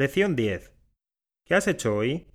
Lección 10. ¿Qué has hecho hoy?